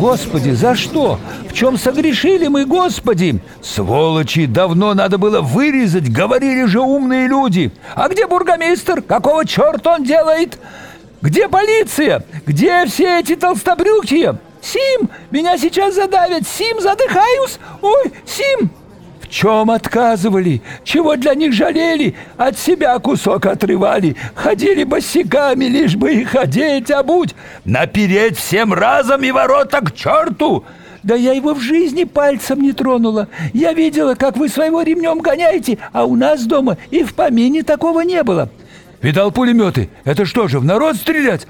Господи, за что? В чем согрешили мы, Господи? Сволочи, давно надо было вырезать, говорили же умные люди. А где бургомистр? Какого черта он делает? Где полиция? Где все эти толстобрюхие? Сим, меня сейчас задавят. Сим, задыхаюсь. Ой, Сим, чем отказывали, чего для них жалели, от себя кусок отрывали, ходили босиками, лишь бы их одеть, обуть, напереть всем разом и ворота к черту. Да я его в жизни пальцем не тронула. Я видела, как вы своего ремнем гоняете, а у нас дома и в помине такого не было. Видал пулеметы? Это что же, в народ стрелять?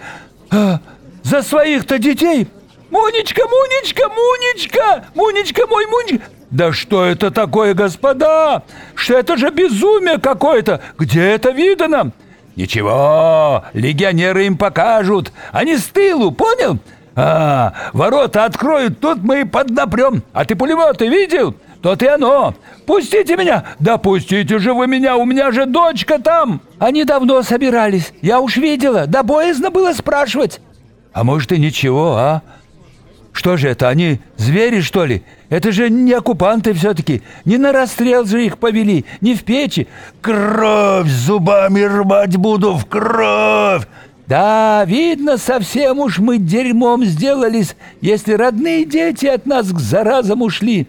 А, за своих-то детей? Мунечка, Мунечка, Мунечка, Мунечка мой, Мунечка. Да что это такое, господа? Что это же безумие какое-то? Где это видано? Ничего, легионеры им покажут. Они с тылу, понял? А, ворота откроют, тут мы и поднапрем. А ты пулеметы видел? То-то и оно. Пустите меня. Да пустите же вы меня, у меня же дочка там. Они давно собирались. Я уж видела, да боязно было спрашивать. А может и ничего, а? Что же это, они звери, что ли? Это же не оккупанты все-таки. Не на расстрел же их повели, не в печи. Кровь зубами рвать буду, в кровь! Да, видно, совсем уж мы дерьмом сделались, если родные дети от нас к заразам ушли.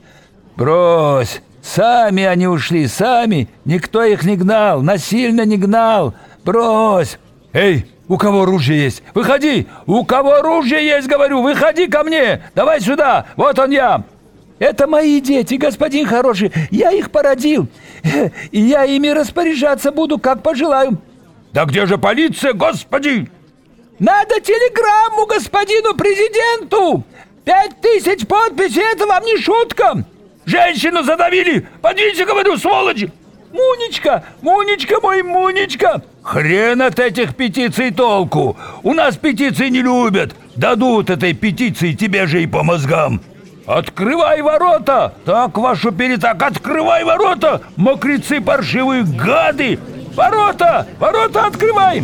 Брось, сами они ушли, сами. Никто их не гнал, насильно не гнал. Брось. Эй, у кого оружие есть? Выходи! У кого оружие есть, говорю, выходи ко мне! Давай сюда! Вот он я! Это мои дети, господин хороший, я их породил. И я ими распоряжаться буду, как пожелаю. Да где же полиция, господи? Надо телеграмму господину президенту! Пять тысяч подписей, это вам не шутка! Женщину задавили! Подвиньте, говорю, сволочи! Мунечка, Мунечка мой, Мунечка! Хрен от этих петиций толку! У нас петиции не любят! Дадут этой петиции тебе же и по мозгам! Открывай ворота! Так, вашу перетак, открывай ворота! Мокрецы паршивые гады! Ворота! Ворота открывай!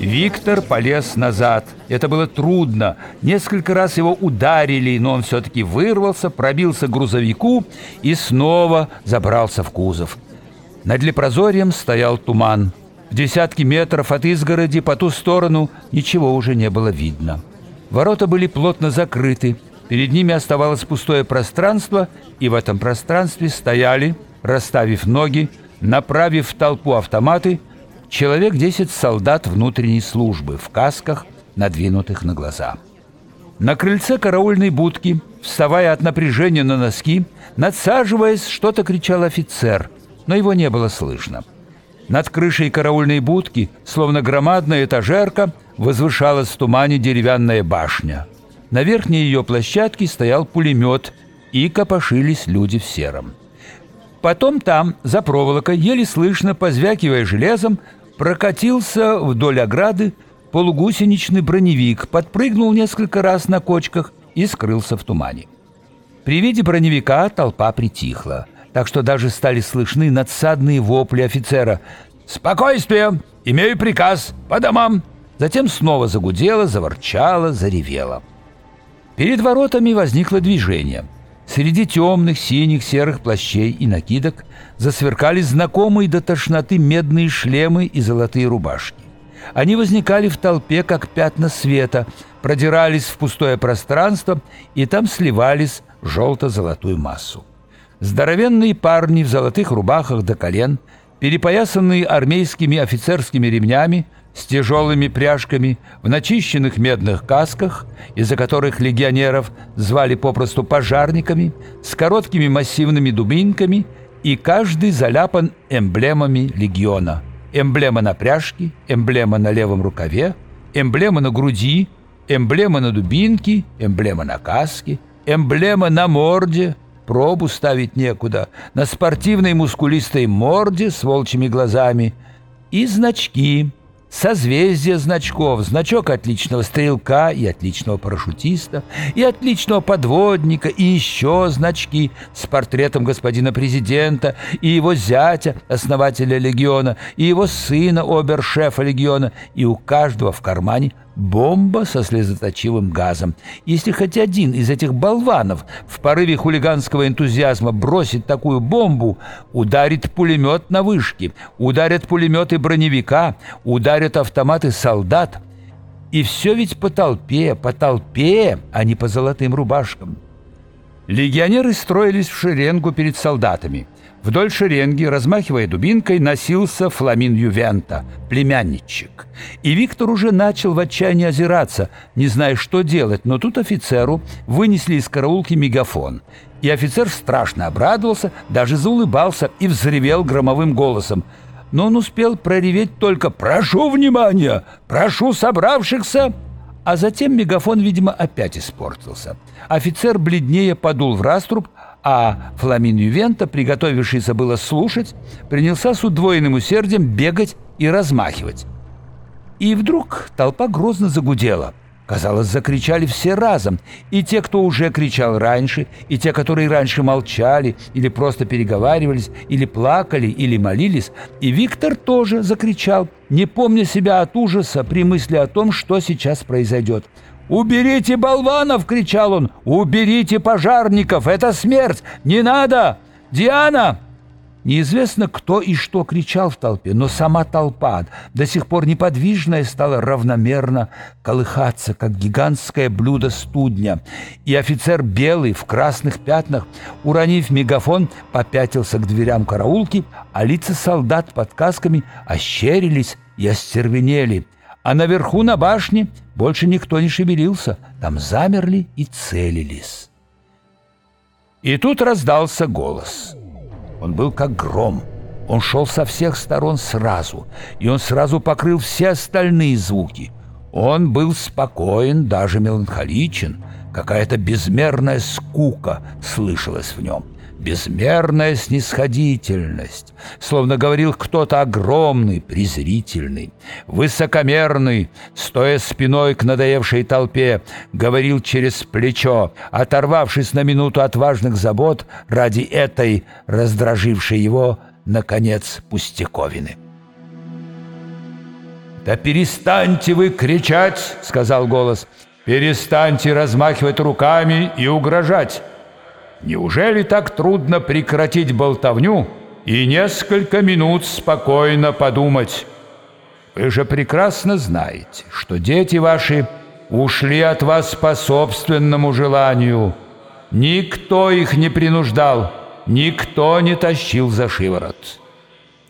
Виктор полез назад. Это было трудно. Несколько раз его ударили, но он все-таки вырвался, пробился к грузовику и снова забрался в кузов. Над лепрозорием стоял туман. В десятки метров от изгороди по ту сторону ничего уже не было видно. Ворота были плотно закрыты. Перед ними оставалось пустое пространство, и в этом пространстве стояли, расставив ноги, направив в толпу автоматы – Человек десять солдат внутренней службы в касках, надвинутых на глаза. На крыльце караульной будки, вставая от напряжения на носки, надсаживаясь, что-то кричал офицер, но его не было слышно. Над крышей караульной будки, словно громадная этажерка, возвышалась в тумане деревянная башня. На верхней ее площадке стоял пулемет, и копошились люди в сером. Потом там, за проволокой, еле слышно, позвякивая железом, прокатился вдоль ограды полугусеничный броневик, подпрыгнул несколько раз на кочках и скрылся в тумане. При виде броневика толпа притихла, так что даже стали слышны надсадные вопли офицера «Спокойствие! Имею приказ! По домам!» Затем снова загудело, заворчало, заревело. Перед воротами возникло движение – Среди темных, синих, серых плащей и накидок засверкали знакомые до тошноты медные шлемы и золотые рубашки. Они возникали в толпе, как пятна света, продирались в пустое пространство и там сливались желто-золотую массу. Здоровенные парни в золотых рубахах до колен, перепоясанные армейскими офицерскими ремнями, с тяжелыми пряжками, в начищенных медных касках, из-за которых легионеров звали попросту пожарниками, с короткими массивными дубинками, и каждый заляпан эмблемами легиона. Эмблема на пряжке, эмблема на левом рукаве, эмблема на груди, эмблема на дубинке, эмблема на каске, эмблема на морде, пробу ставить некуда, на спортивной мускулистой морде с волчьими глазами. И значки – созвездие значков, значок отличного стрелка и отличного парашютиста, и отличного подводника, и еще значки с портретом господина президента, и его зятя, основателя легиона, и его сына, обершефа легиона, и у каждого в кармане бомба со слезоточивым газом. Если хоть один из этих болванов в порыве хулиганского энтузиазма бросит такую бомбу, ударит пулемет на вышке, ударят пулеметы броневика, ударят автоматы солдат. И все ведь по толпе, по толпе, а не по золотым рубашкам. Легионеры строились в шеренгу перед солдатами – Вдоль шеренги, размахивая дубинкой, носился Фламин Ювента, племянничек. И Виктор уже начал в отчаянии озираться, не зная, что делать, но тут офицеру вынесли из караулки мегафон. И офицер страшно обрадовался, даже заулыбался и взревел громовым голосом. Но он успел прореветь только «Прошу внимания! Прошу собравшихся!» А затем мегафон, видимо, опять испортился. Офицер бледнее подул в раструб, а Фламин Ювента, приготовившийся было слушать, принялся с удвоенным усердием бегать и размахивать. И вдруг толпа грозно загудела. Казалось, закричали все разом, и те, кто уже кричал раньше, и те, которые раньше молчали, или просто переговаривались, или плакали, или молились, и Виктор тоже закричал, не помня себя от ужаса при мысли о том, что сейчас произойдет – «Уберите болванов!» — кричал он. «Уберите пожарников! Это смерть! Не надо! Диана!» Неизвестно, кто и что кричал в толпе, но сама толпа, до сих пор неподвижная, стала равномерно колыхаться, как гигантское блюдо студня. И офицер белый в красных пятнах, уронив мегафон, попятился к дверям караулки, а лица солдат под касками ощерились и остервенели – а наверху на башне больше никто не шевелился, там замерли и целились. И тут раздался голос. Он был как гром. Он шел со всех сторон сразу, и он сразу покрыл все остальные звуки. Он был спокоен, даже меланхоличен. Какая-то безмерная скука слышалась в нем — безмерная снисходительность, словно говорил кто-то огромный, презрительный, высокомерный, стоя спиной к надоевшей толпе, говорил через плечо, оторвавшись на минуту от важных забот ради этой, раздражившей его, наконец, пустяковины. «Да перестаньте вы кричать!» — сказал голос. «Перестаньте размахивать руками и угрожать!» Неужели так трудно прекратить болтовню и несколько минут спокойно подумать? Вы же прекрасно знаете, что дети ваши ушли от вас по собственному желанию. Никто их не принуждал, никто не тащил за шиворот.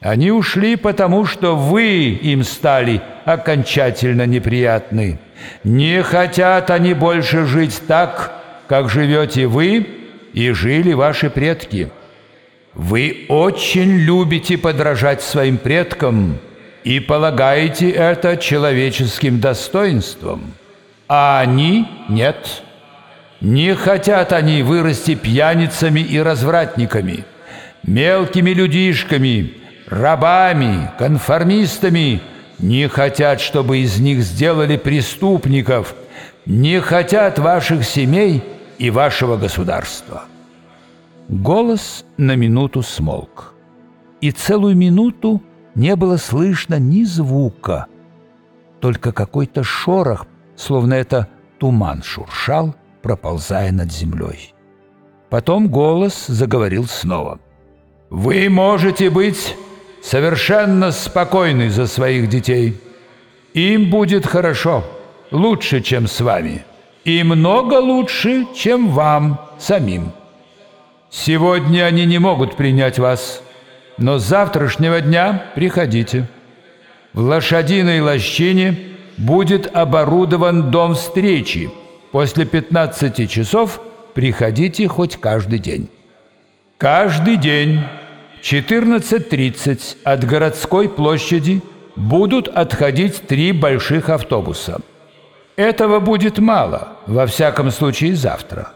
Они ушли потому, что вы им стали окончательно неприятны. Не хотят они больше жить так, как живете вы, и жили ваши предки. Вы очень любите подражать своим предкам и полагаете это человеческим достоинством, а они нет. Не хотят они вырасти пьяницами и развратниками, мелкими людишками, рабами, конформистами, не хотят, чтобы из них сделали преступников, не хотят ваших семей – и вашего государства». Голос на минуту смолк, и целую минуту не было слышно ни звука, только какой-то шорох, словно это туман шуршал, проползая над землей. Потом голос заговорил снова. «Вы можете быть совершенно спокойны за своих детей. Им будет хорошо, лучше, чем с вами и много лучше, чем вам самим. Сегодня они не могут принять вас, но с завтрашнего дня приходите. В лошадиной лощине будет оборудован дом встречи. После 15 часов приходите хоть каждый день. Каждый день в 14.30 от городской площади будут отходить три больших автобуса – этого будет мало, во всяком случае завтра.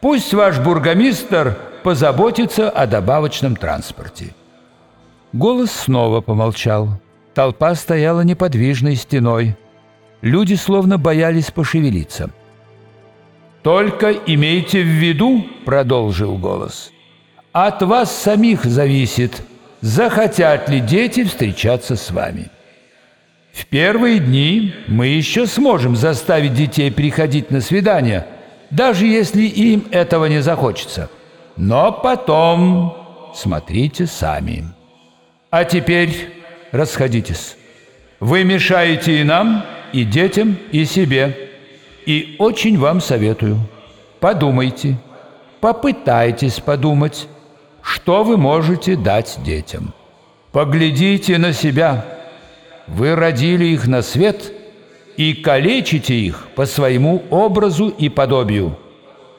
Пусть ваш бургомистр позаботится о добавочном транспорте». Голос снова помолчал. Толпа стояла неподвижной стеной. Люди словно боялись пошевелиться. «Только имейте в виду, — продолжил голос, — от вас самих зависит, захотят ли дети встречаться с вами. В первые дни мы еще сможем заставить детей приходить на свидания, даже если им этого не захочется. Но потом смотрите сами. А теперь расходитесь. Вы мешаете и нам, и детям, и себе. И очень вам советую. Подумайте, попытайтесь подумать, что вы можете дать детям. Поглядите на себя. Вы родили их на свет и калечите их по своему образу и подобию.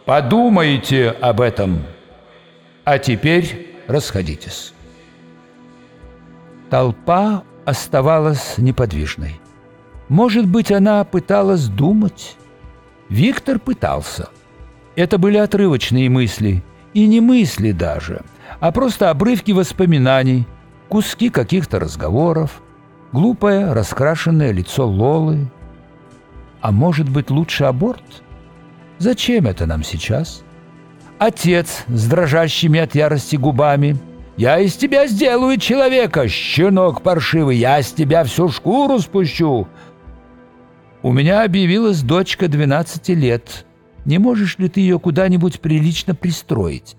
Подумайте об этом. А теперь расходитесь. Толпа оставалась неподвижной. Может быть, она пыталась думать? Виктор пытался. Это были отрывочные мысли, и не мысли даже, а просто обрывки воспоминаний, куски каких-то разговоров, глупое раскрашенное лицо Лолы. А может быть, лучше аборт? Зачем это нам сейчас? Отец с дрожащими от ярости губами – я из тебя сделаю человека, щенок паршивый, я с тебя всю шкуру спущу. У меня объявилась дочка 12 лет. Не можешь ли ты ее куда-нибудь прилично пристроить?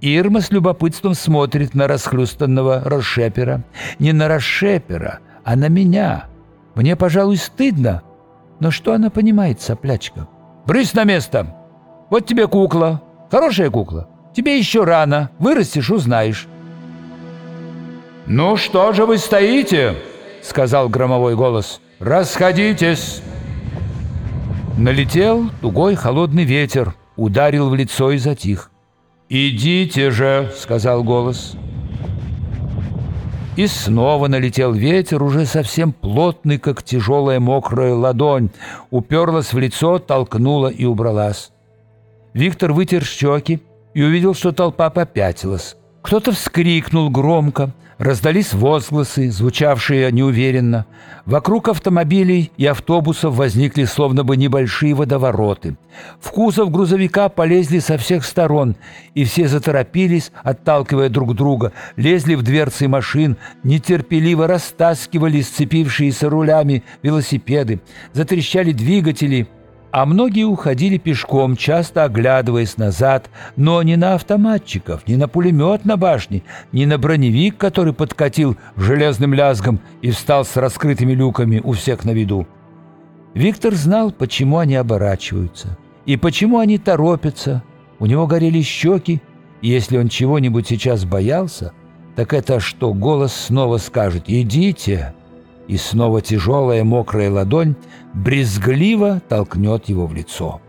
Ирма с любопытством смотрит на расхлюстанного расшепера. Не на расшепера, а на меня. Мне, пожалуй, стыдно. Но что она понимает, соплячка? Брысь на место! Вот тебе кукла. Хорошая кукла. Тебе еще рано. Вырастешь, узнаешь. «Ну что же вы стоите?» — сказал громовой голос. «Расходитесь!» Налетел тугой холодный ветер, ударил в лицо и затих. «Идите же!» — сказал голос. И снова налетел ветер, уже совсем плотный, как тяжелая мокрая ладонь, уперлась в лицо, толкнула и убралась. Виктор вытер щеки и увидел, что толпа попятилась. Кто-то вскрикнул громко, Раздались возгласы, звучавшие неуверенно. Вокруг автомобилей и автобусов возникли словно бы небольшие водовороты. В кузов грузовика полезли со всех сторон, и все заторопились, отталкивая друг друга, лезли в дверцы машин, нетерпеливо растаскивали сцепившиеся рулями велосипеды, затрещали двигатели – а многие уходили пешком, часто оглядываясь назад, но не на автоматчиков, не на пулемет на башне, не на броневик, который подкатил железным лязгом и встал с раскрытыми люками у всех на виду. Виктор знал, почему они оборачиваются и почему они торопятся. У него горели щеки, и если он чего-нибудь сейчас боялся, так это что голос снова скажет «Идите!» И снова тяжелая мокрая ладонь брезгливо толкнет его в лицо.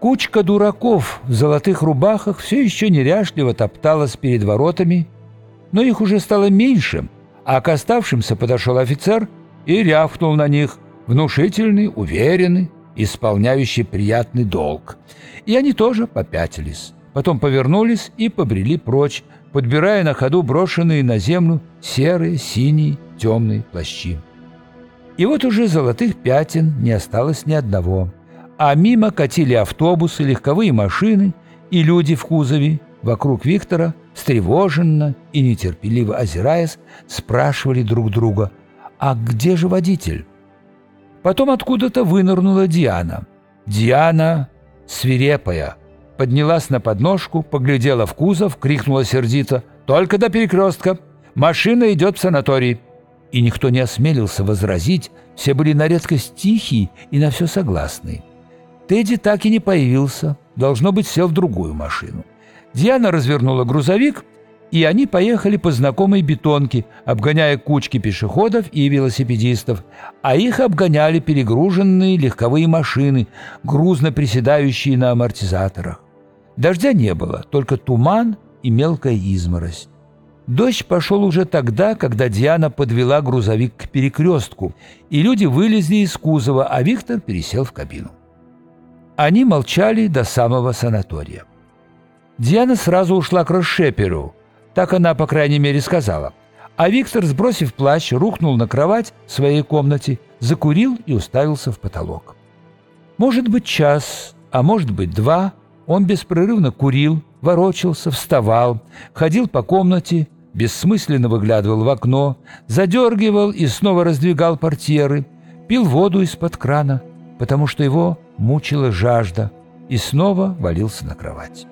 Кучка дураков в золотых рубахах все еще неряшливо топталась перед воротами, но их уже стало меньше, а к оставшимся подошел офицер и рявкнул на них, внушительный, уверенный, исполняющий приятный долг. И они тоже попятились, потом повернулись и побрели прочь, подбирая на ходу брошенные на землю серые, синие, темные плащи. И вот уже золотых пятен не осталось ни одного, а мимо катили автобусы, легковые машины и люди в кузове. Вокруг Виктора, встревоженно и нетерпеливо озираясь, спрашивали друг друга, «А где же водитель?» Потом откуда-то вынырнула Диана. Диана свирепая, поднялась на подножку, поглядела в кузов, крикнула сердито, «Только до перекрестка! Машина идет в санаторий!» И никто не осмелился возразить, все были на редкость тихие и на все согласны. Тедди так и не появился, должно быть, сел в другую машину. Диана развернула грузовик, и они поехали по знакомой бетонке, обгоняя кучки пешеходов и велосипедистов, а их обгоняли перегруженные легковые машины, грузно приседающие на амортизаторах. Дождя не было, только туман и мелкая изморозь. Дождь пошел уже тогда, когда Диана подвела грузовик к перекрестку, и люди вылезли из кузова, а Виктор пересел в кабину. Они молчали до самого санатория. Диана сразу ушла к Рошеперу, так она, по крайней мере, сказала. А Виктор, сбросив плащ, рухнул на кровать в своей комнате, закурил и уставился в потолок. Может быть, час, а может быть, два, он беспрерывно курил, ворочался, вставал, ходил по комнате, бессмысленно выглядывал в окно, задергивал и снова раздвигал портьеры, пил воду из-под крана, потому что его мучила жажда, и снова валился на кровать.